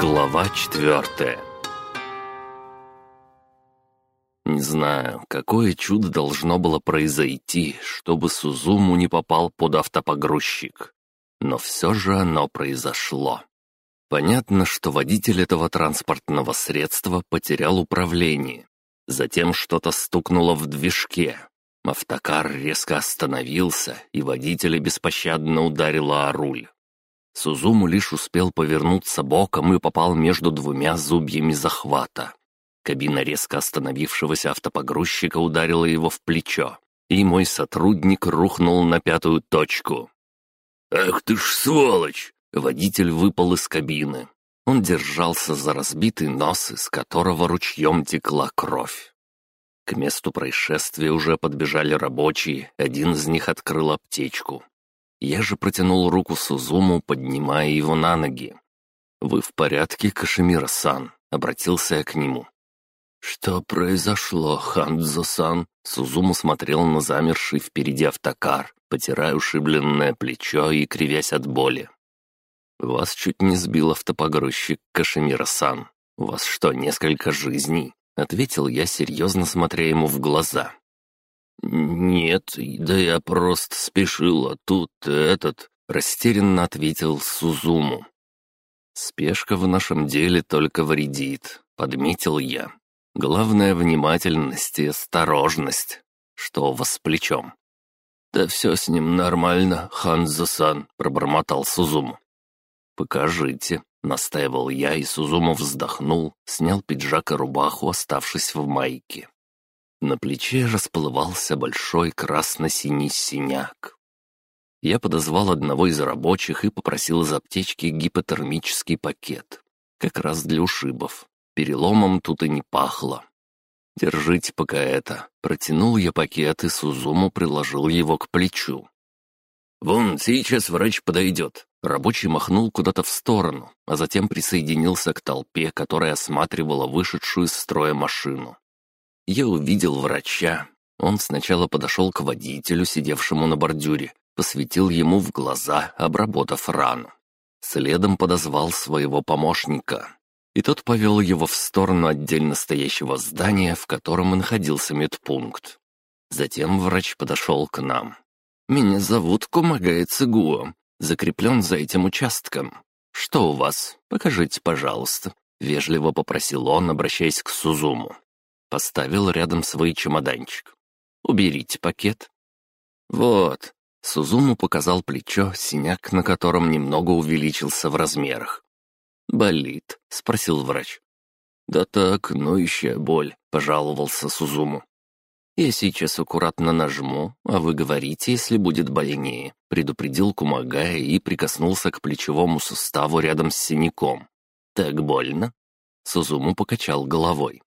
Глава четвертая Не знаю, какое чудо должно было произойти, чтобы Сузуму не попал под автопогрузчик. Но все же оно произошло. Понятно, что водитель этого транспортного средства потерял управление. Затем что-то стукнуло в движке. Автокар резко остановился, и водителя беспощадно ударило о руль. Сузуму лишь успел повернуться боком и попал между двумя зубьями захвата. Кабина резко остановившегося автопогрузчика ударила его в плечо, и мой сотрудник рухнул на пятую точку. «Ах ты ж сволочь!» Водитель выпал из кабины. Он держался за разбитый нос, из которого ручьем текла кровь. К месту происшествия уже подбежали рабочие, один из них открыл аптечку. Я же протянул руку Сузуму, поднимая его на ноги. «Вы в порядке, Кашемира-сан?» — обратился я к нему. «Что произошло, Хандзо-сан?» Сузуму смотрел на замерший впереди автокар, потирая ушибленное плечо и кривясь от боли. «Вас чуть не сбил автопогрузчик, Кашемира-сан. У вас что, несколько жизней?» — ответил я, серьезно смотря ему в глаза. «Нет, да я просто спешил, а тут этот...» — растерянно ответил Сузуму. «Спешка в нашем деле только вредит», — подметил я. «Главное — внимательность и осторожность. Что у вас с плечом?» «Да все с ним нормально, Ханзо-сан», — пробормотал Сузуму. «Покажите», — настаивал я, и Сузуму вздохнул, снял пиджак и рубаху, оставшись в майке. На плече расплывался большой красно-синий синяк. Я подозвал одного из рабочих и попросил из аптечки гипотермический пакет. Как раз для ушибов. Переломом тут и не пахло. «Держите пока это». Протянул я пакет, и Сузуму приложил его к плечу. «Вон, сейчас врач подойдет». Рабочий махнул куда-то в сторону, а затем присоединился к толпе, которая осматривала вышедшую из строя машину. Я увидел врача. Он сначала подошел к водителю, сидевшему на бордюре, посветил ему в глаза, обработав рану. Следом подозвал своего помощника. И тот повел его в сторону отдельно стоящего здания, в котором находился медпункт. Затем врач подошел к нам. «Меня зовут Кумагай Цигуо, закреплен за этим участком. Что у вас? Покажите, пожалуйста», — вежливо попросил он, обращаясь к Сузуму. Поставил рядом свой чемоданчик. «Уберите пакет». «Вот». Сузуму показал плечо, синяк на котором немного увеличился в размерах. «Болит?» — спросил врач. «Да так, ноющая боль», — пожаловался Сузуму. «Я сейчас аккуратно нажму, а вы говорите, если будет больнее», — предупредил Кумагая и прикоснулся к плечевому суставу рядом с синяком. «Так больно?» Сузуму покачал головой.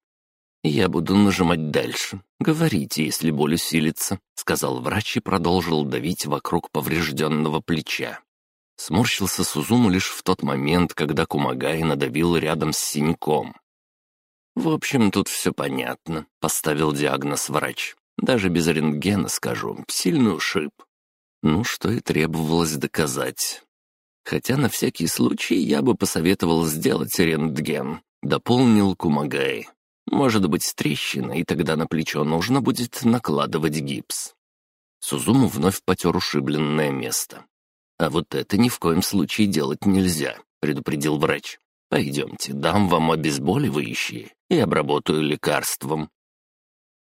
«Я буду нажимать дальше. Говорите, если боль усилится», — сказал врач и продолжил давить вокруг поврежденного плеча. Сморщился Сузуму лишь в тот момент, когда Кумагай надавил рядом с синяком. «В общем, тут все понятно», — поставил диагноз врач. «Даже без рентгена скажу, сильный ушиб». Ну, что и требовалось доказать. Хотя на всякий случай я бы посоветовал сделать рентген, дополнил Кумагай. Может быть, трещина, и тогда на плечо нужно будет накладывать гипс. Сузуму вновь потер ушибленное место. «А вот это ни в коем случае делать нельзя», — предупредил врач. «Пойдемте, дам вам обезболивающие и обработаю лекарством».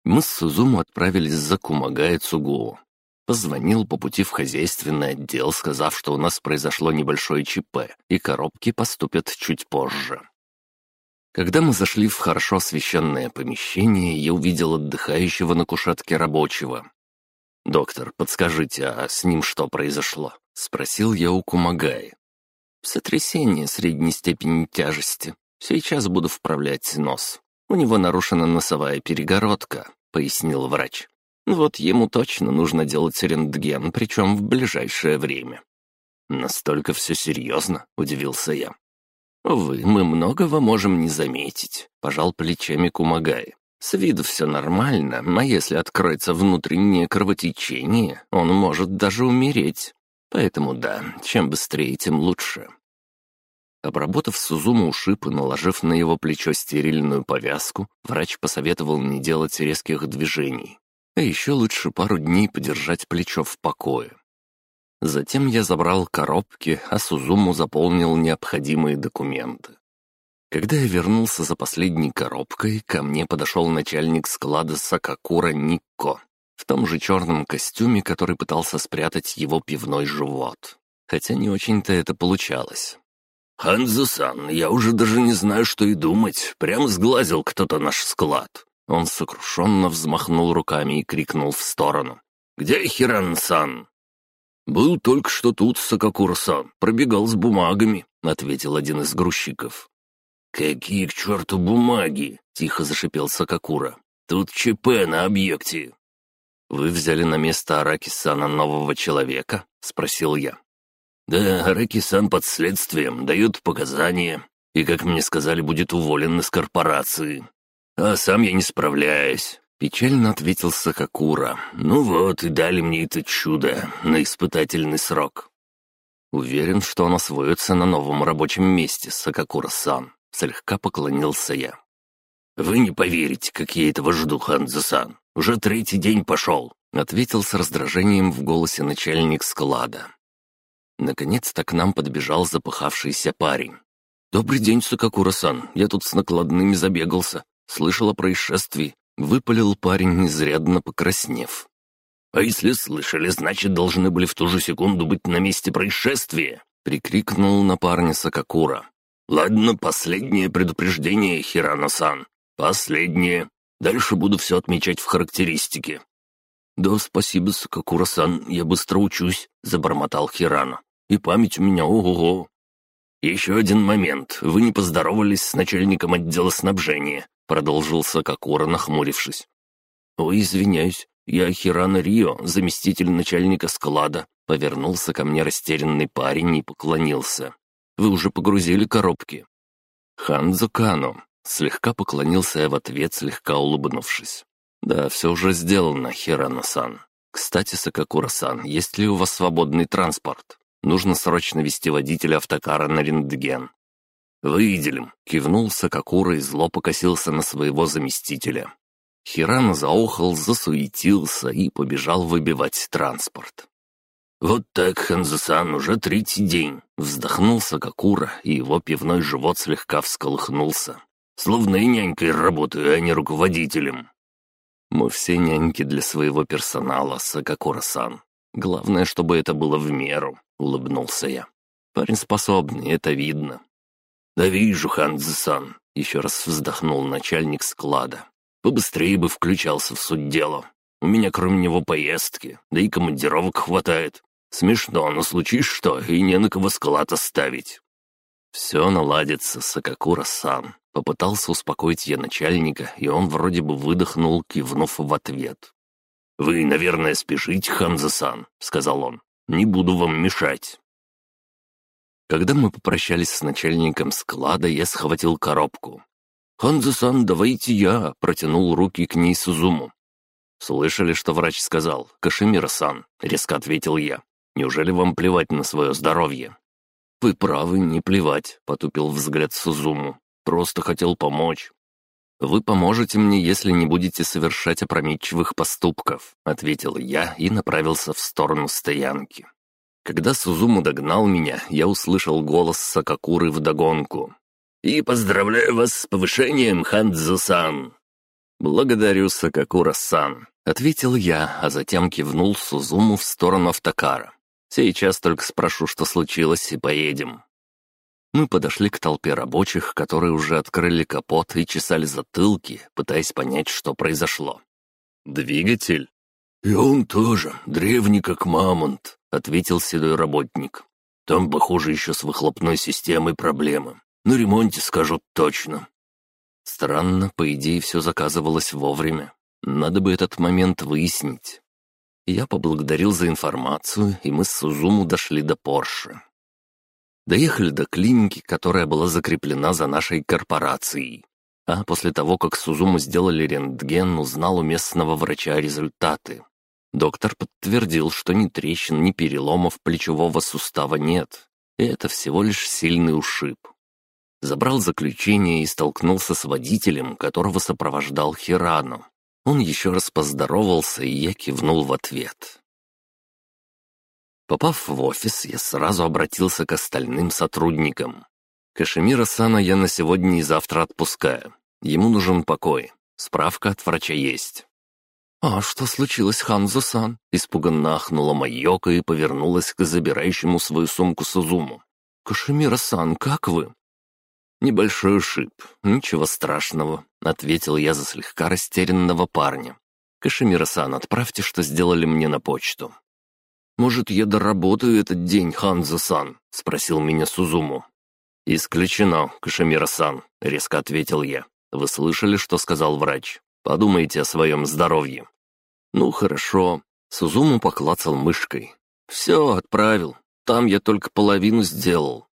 Мы с Сузуму отправились за Кумагая Цугуо. Позвонил по пути в хозяйственный отдел, сказав, что у нас произошло небольшое ЧП, и коробки поступят чуть позже. Когда мы зашли в хорошо освещенное помещение, я увидел отдыхающего на кушетке рабочего. «Доктор, подскажите, а с ним что произошло?» — спросил я у Кумагаи. «Сотрясение средней степени тяжести. Сейчас буду вправлять нос. У него нарушена носовая перегородка», — пояснил врач. «Вот ему точно нужно делать рентген, причем в ближайшее время». «Настолько все серьезно?» — удивился я. «Увы, мы многого можем не заметить», — пожал плечами Кумагай. «С виду все нормально, а если откроется внутреннее кровотечение, он может даже умереть. Поэтому да, чем быстрее, тем лучше». Обработав Сузуму ушиб и наложив на его плечо стерильную повязку, врач посоветовал не делать резких движений. А еще лучше пару дней подержать плечо в покое. Затем я забрал коробки, а Сузуму заполнил необходимые документы. Когда я вернулся за последней коробкой, ко мне подошел начальник склада Сакакура Никко в том же черном костюме, который пытался спрятать его пивной живот. Хотя не очень-то это получалось. «Ханзо-сан, я уже даже не знаю, что и думать. Прям сглазил кто-то наш склад». Он сокрушенно взмахнул руками и крикнул в сторону. «Где Хиран-сан?» «Был только что тут, Сакакура-сан, пробегал с бумагами», — ответил один из грузчиков. «Какие к черту бумаги?» — тихо зашипел Сакакура. «Тут ЧП на объекте». «Вы взяли на место Аракисана нового человека?» — спросил я. «Да, Аракисан под следствием, дает показания, и, как мне сказали, будет уволен из корпорации. А сам я не справляюсь. Печально ответил Сакакура. «Ну вот, и дали мне это чудо на испытательный срок». «Уверен, что он освоится на новом рабочем месте, Сакакура-сан», — слегка поклонился я. «Вы не поверите, как я этого жду, Ханзо-сан. Уже третий день пошел», — ответил с раздражением в голосе начальник склада. Наконец-то к нам подбежал запыхавшийся парень. «Добрый день, Сакакура-сан. Я тут с накладными забегался. Слышал о происшествии. Выпалил парень, изрядно покраснев. «А если слышали, значит, должны были в ту же секунду быть на месте происшествия!» — прикрикнул на парня Сакакура. «Ладно, последнее предупреждение, Хирано-сан. Последнее. Дальше буду все отмечать в характеристике». «Да, спасибо, Сакакура-сан, я быстро учусь», — забормотал Хирано. «И память у меня ого-го». «Еще один момент. Вы не поздоровались с начальником отдела снабжения. Продолжил Сакакура, нахмурившись. «Ой, извиняюсь, я Хирана Рио, заместитель начальника склада», повернулся ко мне растерянный парень и поклонился. «Вы уже погрузили коробки?» «Ханзо Кано», слегка поклонился я в ответ, слегка улыбнувшись. «Да, все уже сделано, Хирана-сан. Кстати, Сакакура-сан, есть ли у вас свободный транспорт? Нужно срочно вести водителя автокара на рентген. «Выделим», — кивнул Сакакура и зло покосился на своего заместителя. Хирана заохал, засуетился и побежал выбивать транспорт. «Вот так, Ханзасан, уже третий день», — вздохнул Сакакура, и его пивной живот слегка всколыхнулся. «Словно и нянькой работаю, а не руководителем». «Мы все няньки для своего персонала, Сакакура-сан. Главное, чтобы это было в меру», — улыбнулся я. «Парень способный, это видно. «Да вижу, Ханзасан», — еще раз вздохнул начальник склада. «Побыстрее бы включался в суть дела. У меня кроме него поездки, да и командировок хватает. Смешно, но случись что, и не на кого склад оставить». «Все наладится, Сакакура-сан», — попытался успокоить я начальника, и он вроде бы выдохнул, кивнув в ответ. «Вы, наверное, спешите, Ханзасан», — сказал он. «Не буду вам мешать». Когда мы попрощались с начальником склада, я схватил коробку. «Ханзо-сан, давайте я!» — протянул руки к ней Сузуму. «Слышали, что врач сказал? Кашемира-сан», — резко ответил я. «Неужели вам плевать на свое здоровье?» «Вы правы, не плевать», — потупил взгляд Сузуму. «Просто хотел помочь». «Вы поможете мне, если не будете совершать опрометчивых поступков», — ответил я и направился в сторону стоянки. Когда Сузуму догнал меня, я услышал голос Сакакуры вдогонку. «И поздравляю вас с повышением, Хандзо-сан!» «Благодарю, Сакакура-сан», — ответил я, а затем кивнул Сузуму в сторону автокара. «Сейчас только спрошу, что случилось, и поедем». Мы подошли к толпе рабочих, которые уже открыли капот и чесали затылки, пытаясь понять, что произошло. «Двигатель?» «И он тоже, древний как мамонт», — ответил седой работник. «Там, похоже, еще с выхлопной системой проблемы. На ремонте скажут точно». Странно, по идее, все заказывалось вовремя. Надо бы этот момент выяснить. Я поблагодарил за информацию, и мы с Сузуму дошли до Порше. Доехали до клиники, которая была закреплена за нашей корпорацией. А после того, как Сузуму сделали рентген, узнал у местного врача результаты. Доктор подтвердил, что ни трещин, ни переломов плечевого сустава нет. и это всего лишь сильный ушиб. Забрал заключение и столкнулся с водителем, которого сопровождал Хирану. Он еще раз поздоровался, и я кивнул в ответ. Попав в офис, я сразу обратился к остальным сотрудникам. Кашемира Сана я на сегодня и завтра отпускаю. Ему нужен покой. Справка от врача есть. «А что случилось, Ханзо-сан?» — испуганно ахнула Майока и повернулась к забирающему свою сумку Сузуму. «Кашемира-сан, как вы?» «Небольшой ушиб, ничего страшного», — ответил я за слегка растерянного парня. «Кашемира-сан, отправьте, что сделали мне на почту». «Может, я доработаю этот день, Ханзо-сан?» — спросил меня Сузуму. «Исключено, Кашемира-сан», — резко ответил я. «Вы слышали, что сказал врач? Подумайте о своем здоровье». «Ну, хорошо». Сузуму поклацал мышкой. «Все, отправил. Там я только половину сделал.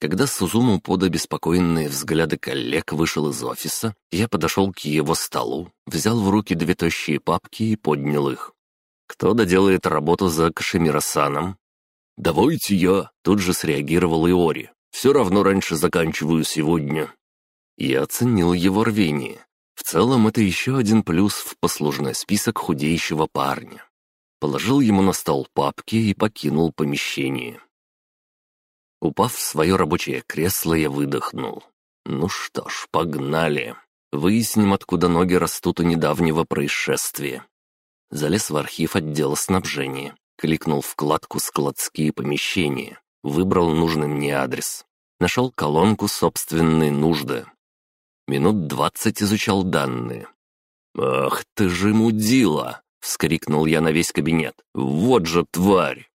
Когда Сузуму под обеспокоенные взгляды коллег вышел из офиса, я подошел к его столу, взял в руки две тощие папки и поднял их. «Кто доделает работу за Кашемирасаном?» «Давайте я», — тут же среагировал Иори. «Все равно раньше заканчиваю сегодня». Я оценил его рвение. В целом, это еще один плюс в послужной список худеющего парня. Положил ему на стол папки и покинул помещение. Упав в свое рабочее кресло, я выдохнул. Ну что ж, погнали. Выясним, откуда ноги растут у недавнего происшествия. Залез в архив отдела снабжения, кликнул вкладку «Складские помещения», выбрал нужный мне адрес. Нашел колонку «Собственные нужды». Минут двадцать изучал данные. «Ах ты же мудила!» — вскрикнул я на весь кабинет. «Вот же тварь!»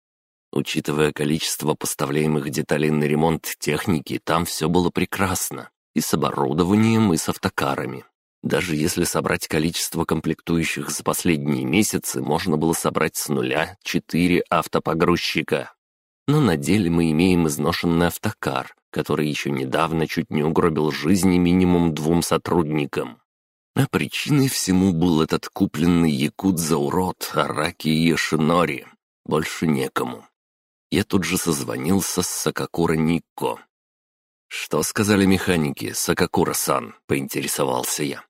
Учитывая количество поставляемых деталей на ремонт техники, там все было прекрасно. И с оборудованием, и с автокарами. Даже если собрать количество комплектующих за последние месяцы, можно было собрать с нуля четыре автопогрузчика. Но на деле мы имеем изношенный автокар, который еще недавно чуть не угробил жизни минимум двум сотрудникам. А причиной всему был этот купленный якут за урод Араки Йошинори. Больше некому. Я тут же созвонился с Сакакура Никко. «Что сказали механики, Сакакура-сан?» — поинтересовался я.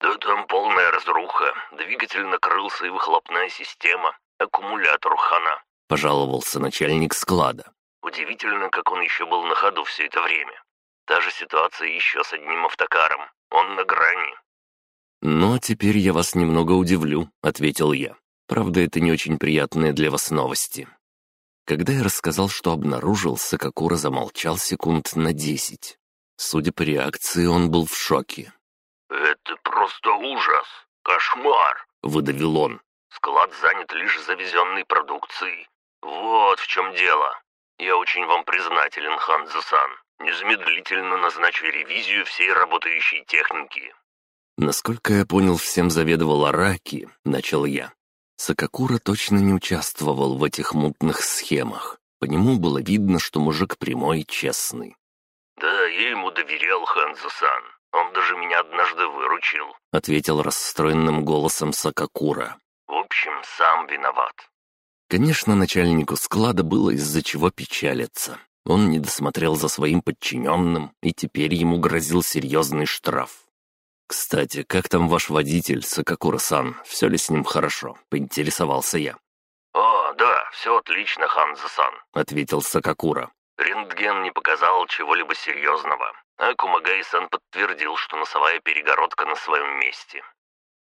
«Да там полная разруха. Двигатель накрылся и выхлопная система. Аккумулятор хана», — пожаловался начальник склада. «Удивительно, как он еще был на ходу все это время. Та же ситуация еще с одним автокаром. Он на грани». «Ну, а теперь я вас немного удивлю», — ответил я. «Правда, это не очень приятные для вас новости. Когда я рассказал, что обнаружил, Сакакура замолчал секунд на десять. Судя по реакции, он был в шоке. «Это просто ужас! Кошмар!» — выдавил он. «Склад занят лишь завезенной продукцией. Вот в чем дело. Я очень вам признателен, Ханзо-сан. Незамедлительно назначу ревизию всей работающей техники». Насколько я понял, всем заведовал Араки, начал я. Сакакура точно не участвовал в этих мутных схемах. По нему было видно, что мужик прямой и честный. «Да, я ему доверял, Ханзо-сан. Он даже меня однажды выручил», — ответил расстроенным голосом Сакакура. «В общем, сам виноват». Конечно, начальнику склада было из-за чего печалиться. Он не досмотрел за своим подчиненным, и теперь ему грозил серьезный штраф. «Кстати, как там ваш водитель, Сакакура-сан? Все ли с ним хорошо?» — поинтересовался я. «О, да, все отлично, Ханзо-сан», — ответил Сакакура. «Рентген не показал чего-либо серьезного, а Кумагай-сан подтвердил, что носовая перегородка на своем месте».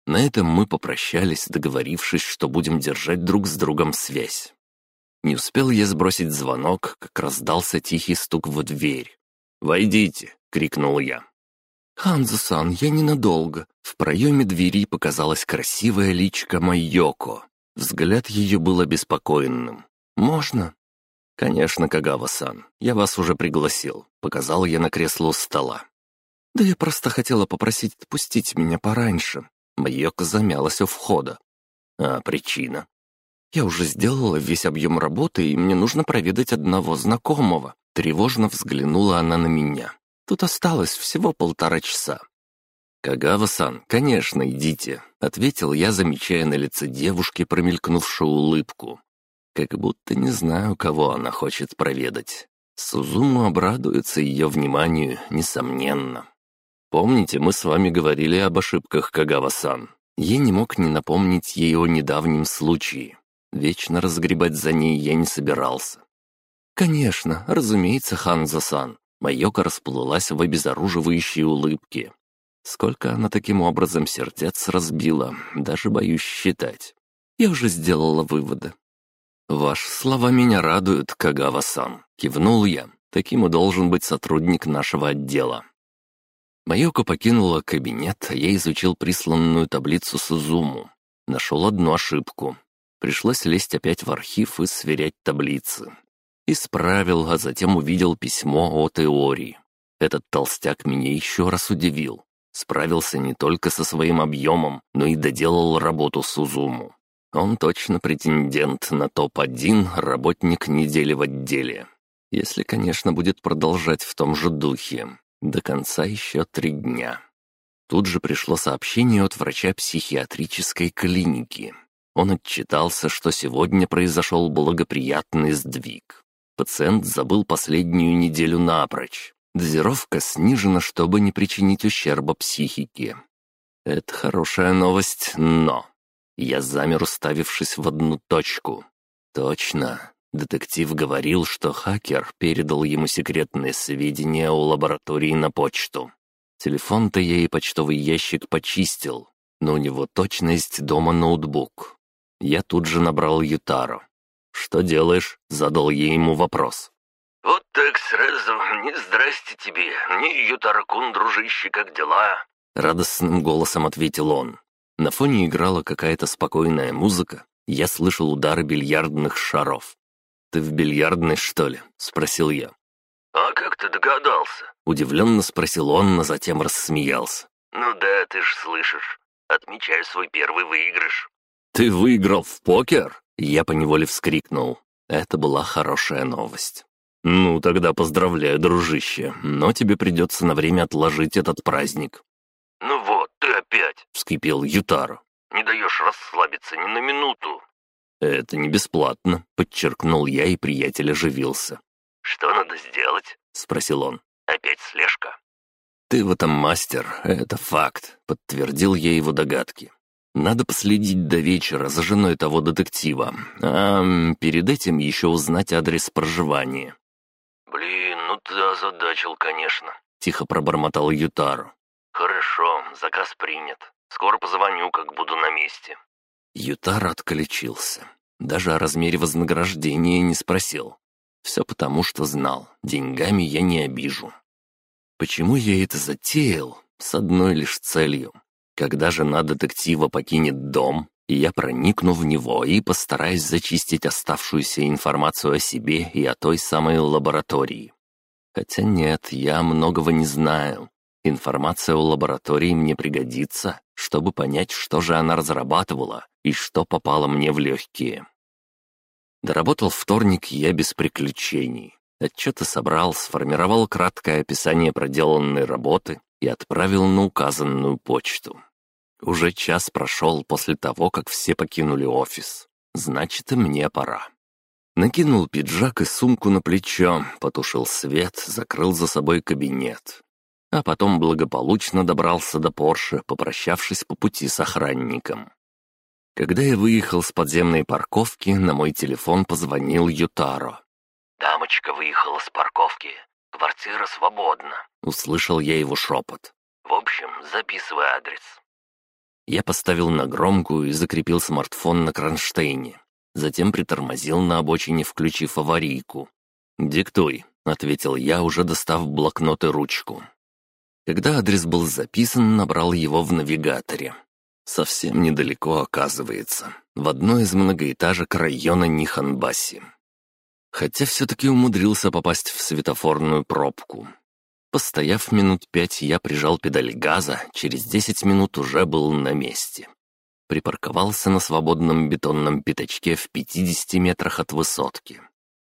На этом мы попрощались, договорившись, что будем держать друг с другом связь. Не успел я сбросить звонок, как раздался тихий стук в дверь. «Войдите!» — крикнул я. «Ханзо-сан, я ненадолго». В проеме двери показалась красивая личка Майоко. Взгляд ее был обеспокоенным. «Можно?» «Конечно, Кагава-сан. Я вас уже пригласил», — показал я на кресло у стола. «Да я просто хотела попросить отпустить меня пораньше». Майоко замялась у входа. «А причина?» «Я уже сделала весь объем работы, и мне нужно проведать одного знакомого». Тревожно взглянула она на меня. Тут осталось всего полтора часа». «Кагава-сан, конечно, идите», — ответил я, замечая на лице девушки промелькнувшую улыбку. Как будто не знаю, кого она хочет проведать. Сузуму обрадуется ее вниманию, несомненно. Помните, мы с вами говорили об ошибках Кагава-сан? Я не мог не напомнить ей о недавнем случае. Вечно разгребать за ней я не собирался. «Конечно, разумеется, Ханза-сан». Майока расплылась в обезоруживающей улыбке. Сколько она таким образом сердец разбила, даже боюсь считать. Я уже сделала выводы. «Ваши слова меня радуют, Кагава-сан», — кивнул я. «Таким и должен быть сотрудник нашего отдела». Майоко покинула кабинет, а я изучил присланную таблицу Сузуму. Нашел одну ошибку. Пришлось лезть опять в архив и сверять таблицы. Исправил, а затем увидел письмо о теории. Этот толстяк меня еще раз удивил. Справился не только со своим объемом, но и доделал работу Сузуму. Он точно претендент на топ-1 работник недели в отделе. Если, конечно, будет продолжать в том же духе. До конца еще три дня. Тут же пришло сообщение от врача психиатрической клиники. Он отчитался, что сегодня произошел благоприятный сдвиг. Пациент забыл последнюю неделю напрочь. Дозировка снижена, чтобы не причинить ущерба психике. Это хорошая новость, но... Я замер, уставившись в одну точку. Точно, Детектив говорил, что хакер передал ему секретные сведения о лаборатории на почту. Телефон-то я и почтовый ящик почистил, но у него точно есть дома ноутбук. Я тут же набрал Ютару. «Что делаешь?» — задал я ему вопрос. «Вот так сразу. Не здрасте тебе. Не Ютара-кун, дружище, как дела?» Радостным голосом ответил он. На фоне играла какая-то спокойная музыка. Я слышал удары бильярдных шаров. «Ты в бильярдной, что ли?» — спросил я. «А как ты догадался?» — удивленно спросил он, но затем рассмеялся. «Ну да, ты ж слышишь. Отмечаю свой первый выигрыш». «Ты выиграл в покер?» Я поневоле вскрикнул. Это была хорошая новость. «Ну, тогда поздравляю, дружище, но тебе придется на время отложить этот праздник». «Ну вот, ты опять!» — вскипел Ютаро. «Не даешь расслабиться ни на минуту. «Это не бесплатно», — подчеркнул я, и приятель оживился. «Что надо сделать?» — спросил он. «Опять слежка?» «Ты в этом мастер, это факт», — подтвердил я его догадки. «Надо последить до вечера за женой того детектива, а перед этим еще узнать адрес проживания». «Блин, ну ты озадачил, конечно», — тихо пробормотал Ютару. «Хорошо, заказ принят. Скоро позвоню, как буду на месте». Ютар отключился. Даже о размере вознаграждения не спросил. Все потому, что знал, деньгами я не обижу. Почему я это затеял? С одной лишь целью. Когда жена детектива покинет дом, я проникну в него и постараюсь зачистить оставшуюся информацию о себе и о той самой лаборатории. Хотя нет, я многого не знаю. Информация о лаборатории мне пригодится, чтобы понять, что же она разрабатывала и что попало мне в легкие. Доработал вторник я без приключений. Отчеты собрал, сформировал краткое описание проделанной работы и отправил на указанную почту. Уже час прошел после того, как все покинули офис. Значит, и мне пора. Накинул пиджак и сумку на плечо, потушил свет, закрыл за собой кабинет а потом благополучно добрался до Порше, попрощавшись по пути с охранником. Когда я выехал с подземной парковки, на мой телефон позвонил Ютаро. «Дамочка выехала с парковки. Квартира свободна», — услышал я его шепот. «В общем, записывай адрес». Я поставил на громкую и закрепил смартфон на кронштейне. Затем притормозил на обочине, включив аварийку. «Диктуй», — ответил я, уже достав блокнот и ручку. Когда адрес был записан, набрал его в навигаторе. Совсем недалеко, оказывается, в одной из многоэтажек района Ниханбаси. Хотя все-таки умудрился попасть в светофорную пробку. Постояв минут пять, я прижал педаль газа, через десять минут уже был на месте. Припарковался на свободном бетонном пятачке в 50 метрах от высотки.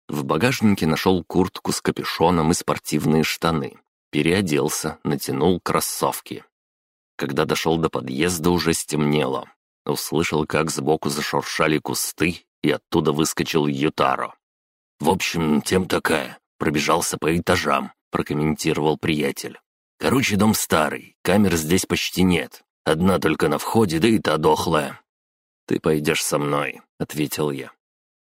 В багажнике нашел куртку с капюшоном и спортивные штаны. Переоделся, натянул кроссовки. Когда дошел до подъезда, уже стемнело. Услышал, как сбоку зашуршали кусты и оттуда выскочил Ютаро. «В общем, тем такая. Пробежался по этажам», — прокомментировал приятель. «Короче, дом старый, камер здесь почти нет. Одна только на входе, да и та дохлая». «Ты пойдешь со мной», — ответил я.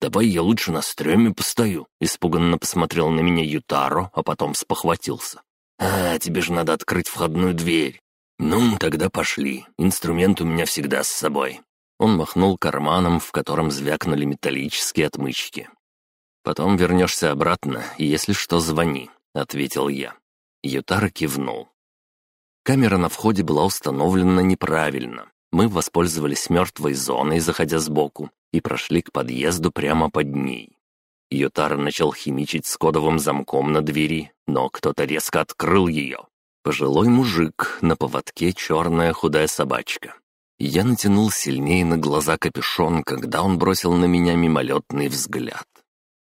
«Давай я лучше на стреме постою», — испуганно посмотрел на меня Ютаро, а потом спохватился. «А, тебе же надо открыть входную дверь». «Ну, тогда пошли. Инструмент у меня всегда с собой». Он махнул карманом, в котором звякнули металлические отмычки. «Потом вернешься обратно, и если что, звони», — ответил я. Ютара кивнул. Камера на входе была установлена неправильно. Мы воспользовались мертвой зоной, заходя сбоку, и прошли к подъезду прямо под ней. Ютара начал химичить с кодовым замком на двери, но кто-то резко открыл ее. Пожилой мужик, на поводке черная худая собачка. Я натянул сильнее на глаза капюшон, когда он бросил на меня мимолетный взгляд.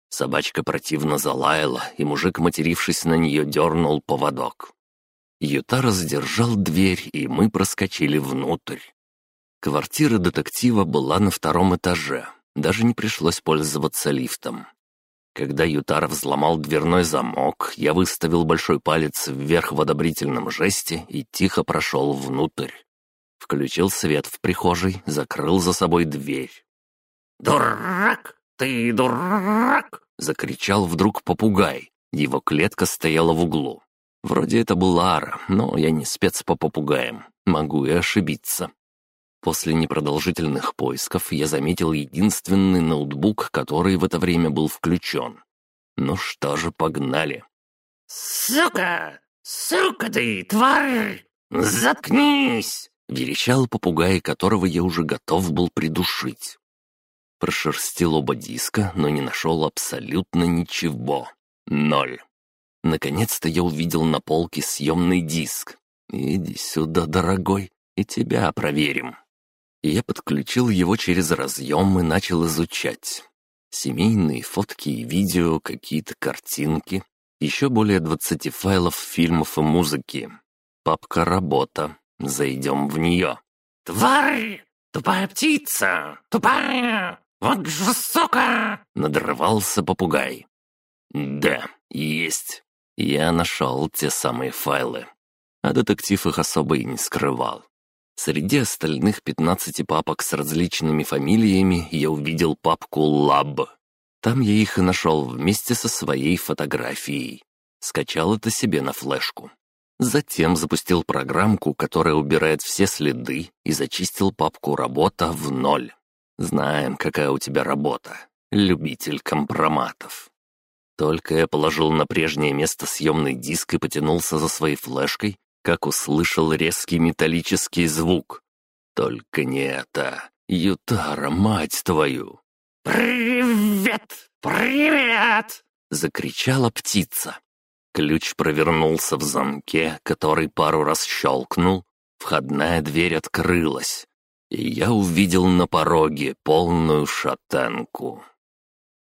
Собачка противно залаяла, и мужик, матерившись на нее, дернул поводок. Ютара сдержал дверь, и мы проскочили внутрь. Квартира детектива была на втором этаже, даже не пришлось пользоваться лифтом. Когда Ютара взломал дверной замок, я выставил большой палец вверх в одобрительном жесте и тихо прошел внутрь. Включил свет в прихожей, закрыл за собой дверь. «Дурак! Ты дурак!» — закричал вдруг попугай. Его клетка стояла в углу. Вроде это был Ара, но я не спец по попугаям. Могу и ошибиться. После непродолжительных поисков я заметил единственный ноутбук, который в это время был включен. Ну что же, погнали. «Сука! Сука ты, тварь! Заткнись!» — верещал попугай, которого я уже готов был придушить. Прошерстил оба диска, но не нашел абсолютно ничего. Ноль. Наконец-то я увидел на полке съемный диск. «Иди сюда, дорогой, и тебя проверим». Я подключил его через разъем и начал изучать. Семейные фотки и видео, какие-то картинки, еще более 20 файлов фильмов и музыки. Папка «Работа». Зайдем в нее. «Тварь! Тупая птица! Тупая! Вот же сука!» — надрывался попугай. «Да, есть. Я нашел те самые файлы. А детектив их особо и не скрывал. Среди остальных 15 папок с различными фамилиями я увидел папку «Лаб». Там я их и нашел вместе со своей фотографией. Скачал это себе на флешку. Затем запустил программку, которая убирает все следы, и зачистил папку «Работа» в ноль. Знаем, какая у тебя работа. Любитель компроматов. Только я положил на прежнее место съемный диск и потянулся за своей флешкой, как услышал резкий металлический звук. Только не это. Ютара, мать твою! «Привет! Привет!» — закричала птица. Ключ провернулся в замке, который пару раз щелкнул. Входная дверь открылась, и я увидел на пороге полную шатенку.